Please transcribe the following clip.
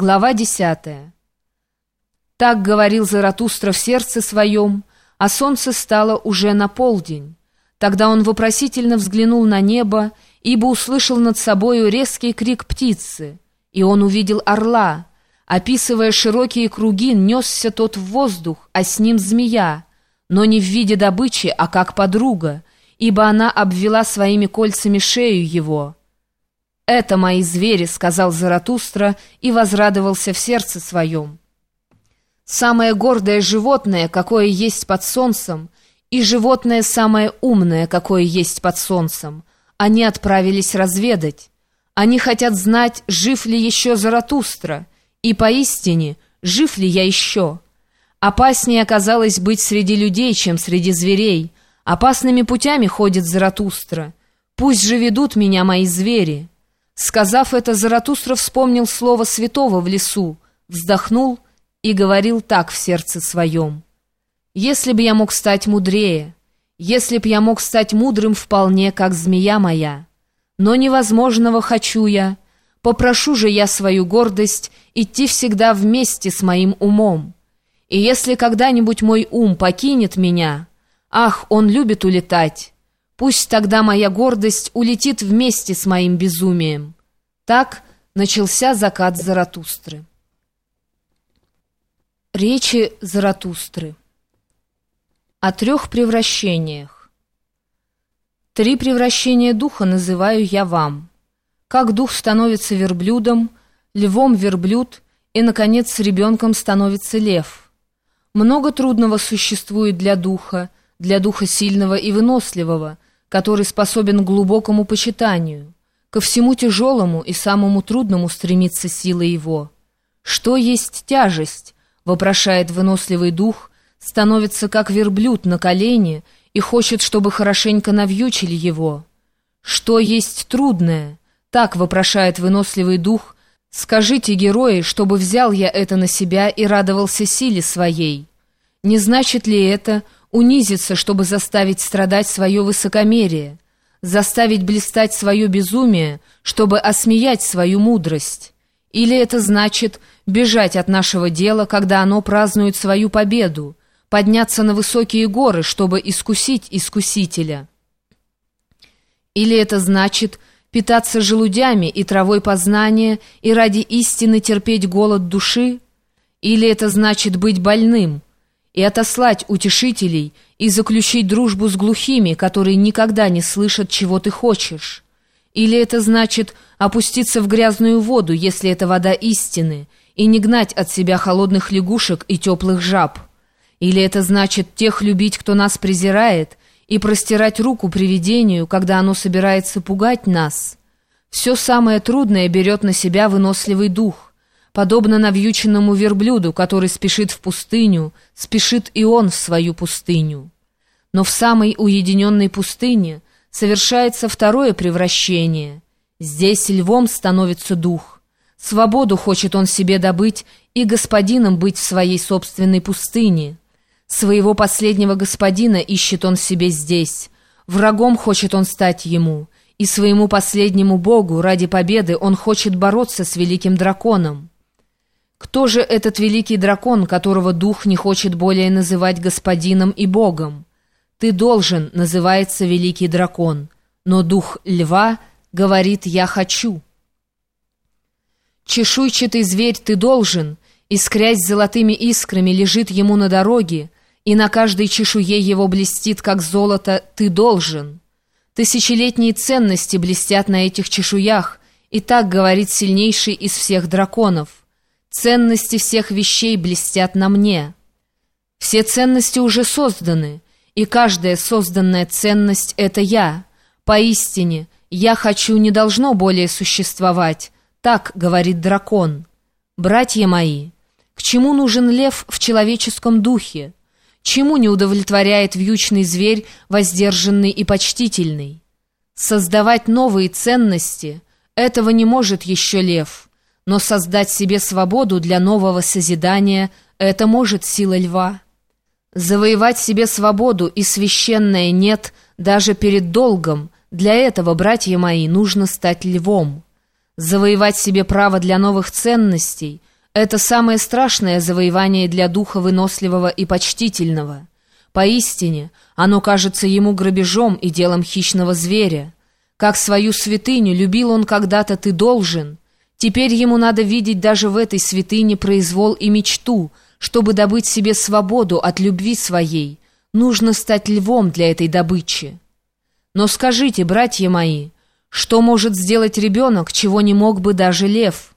Глава десятая. Так говорил Заратустра в сердце своем, а солнце стало уже на полдень. Тогда он вопросительно взглянул на небо, ибо услышал над собою резкий крик птицы, и он увидел орла. Описывая широкие круги, несся тот в воздух, а с ним змея, но не в виде добычи, а как подруга, ибо она обвела своими кольцами шею его. «Это мои звери», — сказал Заратустра и возрадовался в сердце своем. «Самое гордое животное, какое есть под солнцем, и животное самое умное, какое есть под солнцем. Они отправились разведать. Они хотят знать, жив ли еще Заратустра, и поистине, жив ли я еще. Опаснее оказалось быть среди людей, чем среди зверей. Опасными путями ходит Заратустра. Пусть же ведут меня мои звери». Сказав это, Заратустра вспомнил слово святого в лесу, вздохнул и говорил так в сердце своем. «Если б я мог стать мудрее, если б я мог стать мудрым вполне, как змея моя, но невозможного хочу я, попрошу же я свою гордость идти всегда вместе с моим умом. И если когда-нибудь мой ум покинет меня, ах, он любит улетать, Пусть тогда моя гордость улетит вместе с моим безумием. Так начался закат Заратустры. Речи Заратустры О трех превращениях. Три превращения духа называю я вам. Как дух становится верблюдом, львом верблюд и, наконец, ребенком становится лев. Много трудного существует для духа, для духа сильного и выносливого – который способен к глубокому почитанию. Ко всему тяжелому и самому трудному стремится сила его. «Что есть тяжесть?» — вопрошает выносливый дух, становится как верблюд на колени и хочет, чтобы хорошенько навьючили его. «Что есть трудное?» — так вопрошает выносливый дух, «Скажите, герои, чтобы взял я это на себя и радовался силе своей. Не значит ли это, — унизиться, чтобы заставить страдать свое высокомерие, заставить блистать свое безумие, чтобы осмеять свою мудрость. Или это значит бежать от нашего дела, когда оно празднует свою победу, подняться на высокие горы, чтобы искусить искусителя. Или это значит питаться желудями и травой познания и ради истины терпеть голод души? Или это значит быть больным – и отослать утешителей, и заключить дружбу с глухими, которые никогда не слышат, чего ты хочешь? Или это значит опуститься в грязную воду, если это вода истины, и не гнать от себя холодных лягушек и теплых жаб? Или это значит тех любить, кто нас презирает, и простирать руку привидению, когда оно собирается пугать нас? Все самое трудное берет на себя выносливый дух, Подобно навьюченному верблюду, который спешит в пустыню, спешит и он в свою пустыню. Но в самой уединенной пустыне совершается второе превращение. Здесь львом становится дух. Свободу хочет он себе добыть и господином быть в своей собственной пустыне. Своего последнего господина ищет он себе здесь. Врагом хочет он стать ему. И своему последнему богу ради победы он хочет бороться с великим драконом. Кто же этот великий дракон, которого дух не хочет более называть господином и богом? Ты должен, называется великий дракон, но дух льва говорит «я хочу». Чешуйчатый зверь ты должен, искрясь золотыми искрами, лежит ему на дороге, и на каждой чешуе его блестит, как золото, ты должен. Тысячелетние ценности блестят на этих чешуях, и так говорит сильнейший из всех драконов. Ценности всех вещей блестят на мне. Все ценности уже созданы, и каждая созданная ценность — это я. Поистине, я хочу не должно более существовать, так говорит дракон. Братья мои, к чему нужен лев в человеческом духе? Чему не удовлетворяет вьючный зверь, воздержанный и почтительный? Создавать новые ценности — этого не может еще лев — но создать себе свободу для нового созидания — это может сила льва. Завоевать себе свободу и священное нет даже перед долгом, для этого, братья мои, нужно стать львом. Завоевать себе право для новых ценностей Это самое страшное завоевание для духа выносливого и почтительного. Поистине, оно кажется ему грабежом и делом хищного зверя. Как свою святыню любил он когда-то «ты должен», Теперь ему надо видеть даже в этой святыне произвол и мечту, чтобы добыть себе свободу от любви своей. Нужно стать львом для этой добычи. Но скажите, братья мои, что может сделать ребенок, чего не мог бы даже лев?»